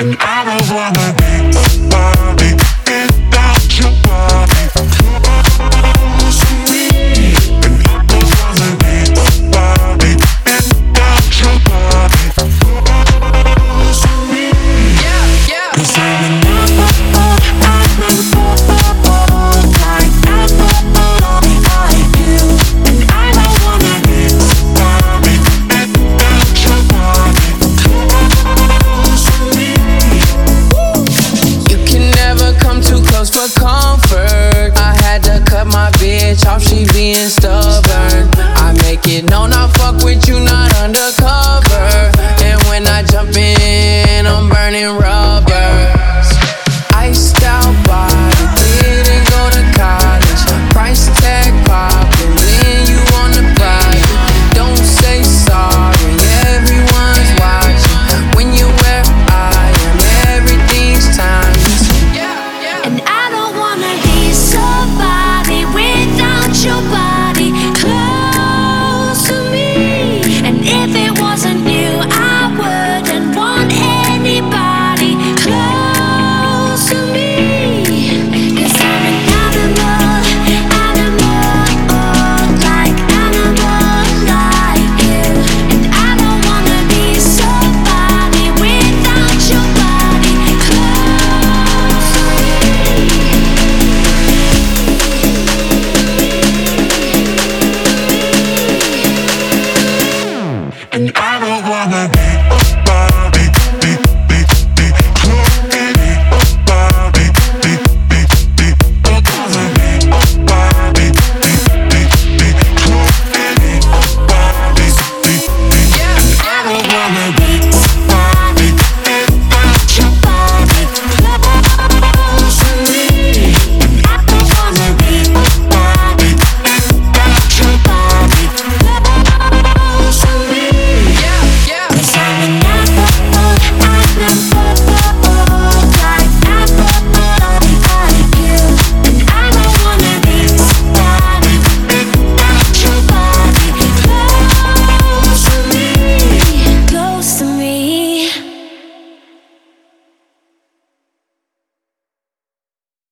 and I don't wanna be river. And when I jump in, I'm burning rubber.